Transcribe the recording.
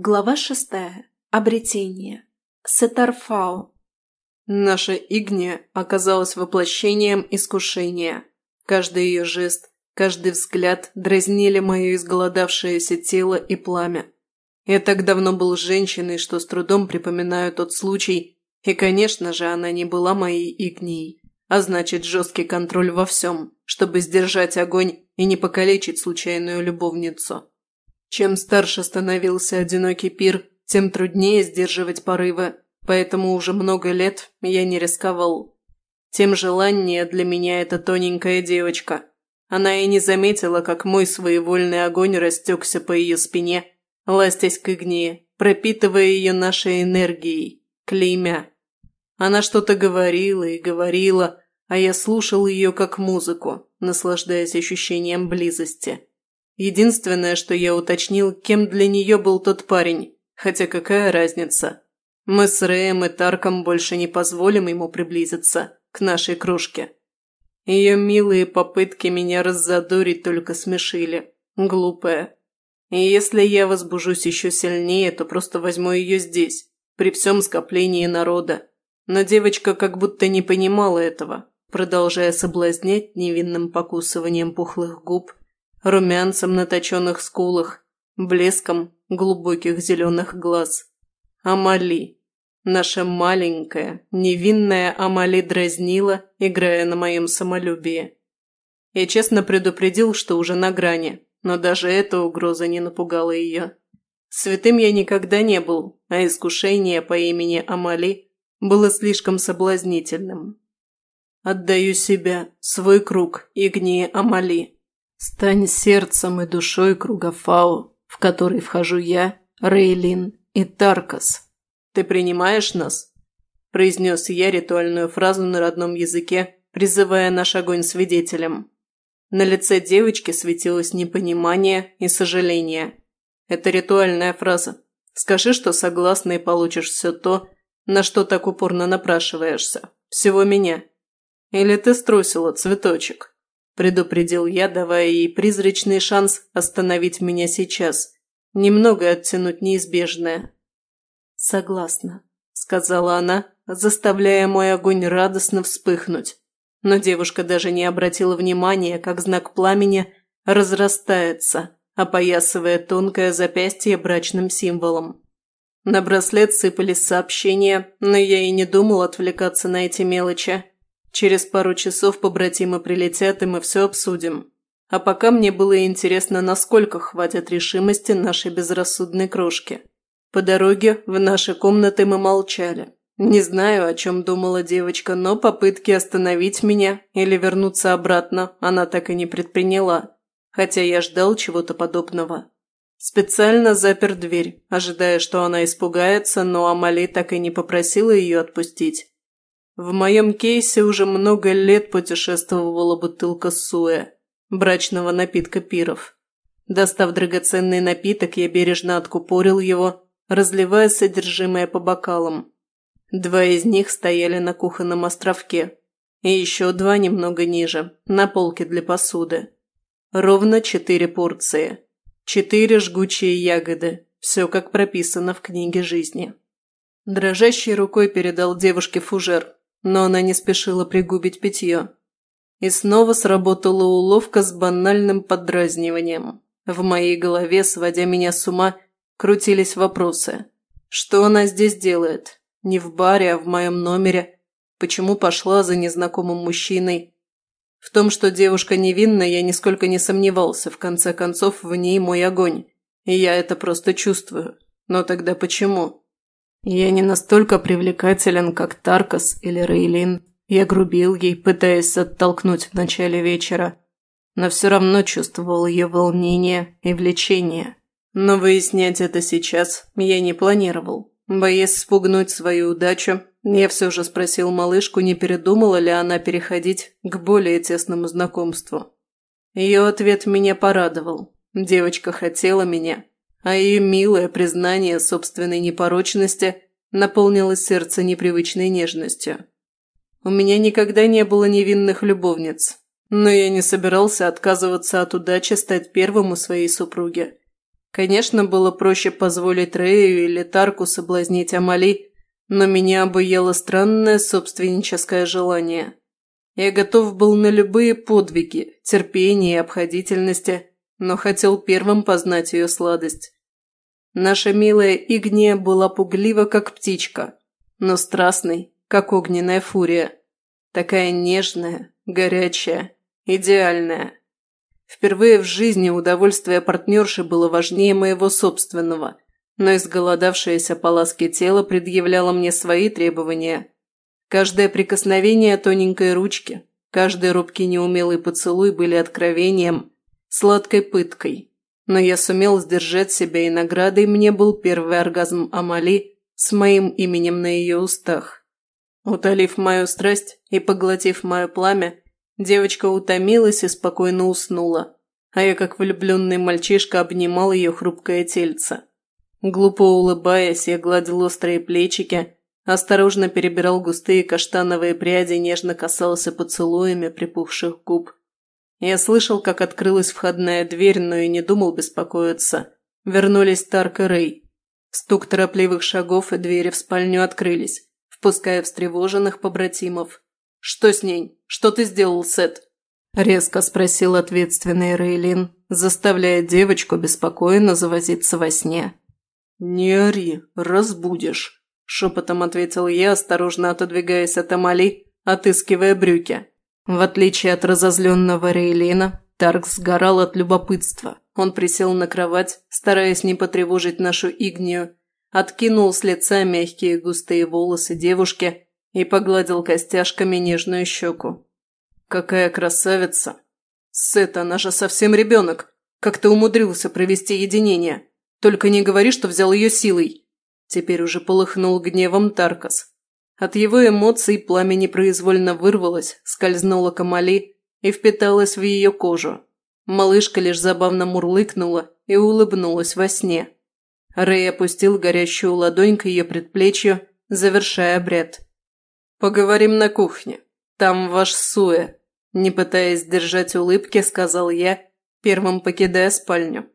Глава шестая. Обретение. Сетарфау. Наша Игния оказалась воплощением искушения. Каждый ее жест, каждый взгляд дразнили мое изголодавшееся тело и пламя. Я так давно был женщиной, что с трудом припоминаю тот случай, и, конечно же, она не была моей Игнией, а значит, жесткий контроль во всем, чтобы сдержать огонь и не покалечить случайную любовницу. Чем старше становился одинокий пир, тем труднее сдерживать порывы, поэтому уже много лет я не рисковал. Тем желаннее для меня эта тоненькая девочка. Она и не заметила, как мой своевольный огонь растекся по ее спине, ластясь к игне, пропитывая ее нашей энергией, клеймя. Она что-то говорила и говорила, а я слушал ее как музыку, наслаждаясь ощущением близости. Единственное, что я уточнил, кем для нее был тот парень. Хотя какая разница? Мы с Рэем и Тарком больше не позволим ему приблизиться к нашей кружке. Ее милые попытки меня раззадорить только смешили. Глупая. И если я возбужусь еще сильнее, то просто возьму ее здесь, при всем скоплении народа. Но девочка как будто не понимала этого, продолжая соблазнять невинным покусыванием пухлых губ румянцем на точенных скулах, блеском глубоких зеленых глаз. Амали. Наша маленькая, невинная Амали дразнила, играя на моем самолюбии. Я честно предупредил, что уже на грани, но даже эта угроза не напугала ее. Святым я никогда не был, а искушение по имени Амали было слишком соблазнительным. Отдаю себя, свой круг, Игнии Амали. Стань сердцем и душой круга Фау, в который вхожу я, Рейлин и Таркас. Ты принимаешь нас?» Произнес я ритуальную фразу на родном языке, призывая наш огонь свидетелем. На лице девочки светилось непонимание и сожаление. Это ритуальная фраза. Скажи, что согласна и получишь все то, на что так упорно напрашиваешься. Всего меня. Или ты струсила, цветочек? Предупредил я, давая ей призрачный шанс остановить меня сейчас, немного оттянуть неизбежное. «Согласна», – сказала она, заставляя мой огонь радостно вспыхнуть. Но девушка даже не обратила внимания, как знак пламени разрастается, опоясывая тонкое запястье брачным символом. На браслет сыпались сообщения, но я и не думал отвлекаться на эти мелочи. Через пару часов побратимы прилетят, и мы все обсудим. А пока мне было интересно, насколько хватит решимости нашей безрассудной крошки. По дороге в наши комнаты мы молчали. Не знаю, о чем думала девочка, но попытки остановить меня или вернуться обратно она так и не предприняла, хотя я ждал чего-то подобного. Специально запер дверь, ожидая, что она испугается, но Амали так и не попросила ее отпустить. В моем кейсе уже много лет путешествовала бутылка суэ, брачного напитка пиров. Достав драгоценный напиток, я бережно откупорил его, разливая содержимое по бокалам. Два из них стояли на кухонном островке, и еще два немного ниже, на полке для посуды. Ровно четыре порции. Четыре жгучие ягоды. Все как прописано в книге жизни. Дрожащей рукой передал девушке фужер, но она не спешила пригубить питье. И снова сработала уловка с банальным подразниванием. В моей голове, сводя меня с ума, крутились вопросы. Что она здесь делает? Не в баре, а в моем номере. Почему пошла за незнакомым мужчиной? В том, что девушка невинна, я нисколько не сомневался. В конце концов, в ней мой огонь. И я это просто чувствую. Но тогда почему? Я не настолько привлекателен, как Таркас или Рейлин. Я грубил ей, пытаясь оттолкнуть в начале вечера, но все равно чувствовал ее волнение и влечение. Но выяснять это сейчас я не планировал. Боясь спугнуть свою удачу, я все же спросил малышку, не передумала ли она переходить к более тесному знакомству. Ее ответ меня порадовал. Девочка хотела меня, а ее милое признание собственной непорочности наполнило сердце непривычной нежностью. У меня никогда не было невинных любовниц, но я не собирался отказываться от удачи стать первым у своей супруги. Конечно, было проще позволить Рею или Тарку соблазнить Амали, но меня обуяло странное собственническое желание. Я готов был на любые подвиги, терпение и обходительности, но хотел первым познать ее сладость. Наша милая Игния была пуглива, как птичка, но страстной, как огненная фурия. Такая нежная, горячая, идеальная. Впервые в жизни удовольствие партнерши было важнее моего собственного, но изголодавшееся по ласке тело предъявляло мне свои требования. Каждое прикосновение тоненькой ручки, каждый робкий неумелый поцелуй были откровением, сладкой пыткой. Но я сумел сдержать себя, и наградой мне был первый оргазм Амали с моим именем на ее устах. Утолив мою страсть и поглотив мое пламя, Девочка утомилась и спокойно уснула, а я, как влюбленный мальчишка, обнимал ее хрупкое тельце. Глупо улыбаясь, я гладил острые плечики, осторожно перебирал густые каштановые пряди, нежно касался поцелуями припухших губ. Я слышал, как открылась входная дверь, но и не думал беспокоиться. Вернулись Тарк и Рэй. Стук торопливых шагов и двери в спальню открылись, впуская встревоженных побратимов. «Что с ней? Что ты сделал, Сет?» – резко спросил ответственный Рейлин, заставляя девочку беспокойно завозиться во сне. «Не ори, разбудишь», – шепотом ответил я, осторожно отодвигаясь от Амали, отыскивая брюки. В отличие от разозленного Рейлина, Тарк сгорал от любопытства. Он присел на кровать, стараясь не потревожить нашу игнию, откинул с лица мягкие густые волосы девушки и погладил костяшками нежную щеку. «Какая красавица! Сет, она же совсем ребенок! Как ты умудрился провести единение? Только не говори, что взял ее силой!» Теперь уже полыхнул гневом Таркас. От его эмоций пламя непроизвольно вырвалось, скользнуло к Амали и впиталось в ее кожу. Малышка лишь забавно мурлыкнула и улыбнулась во сне. Рэй опустил горящую ладонь к ее предплечью, завершая обряд. «Поговорим на кухне. Там ваш Суэ», – не пытаясь сдержать улыбки, сказал я, первым покидая спальню.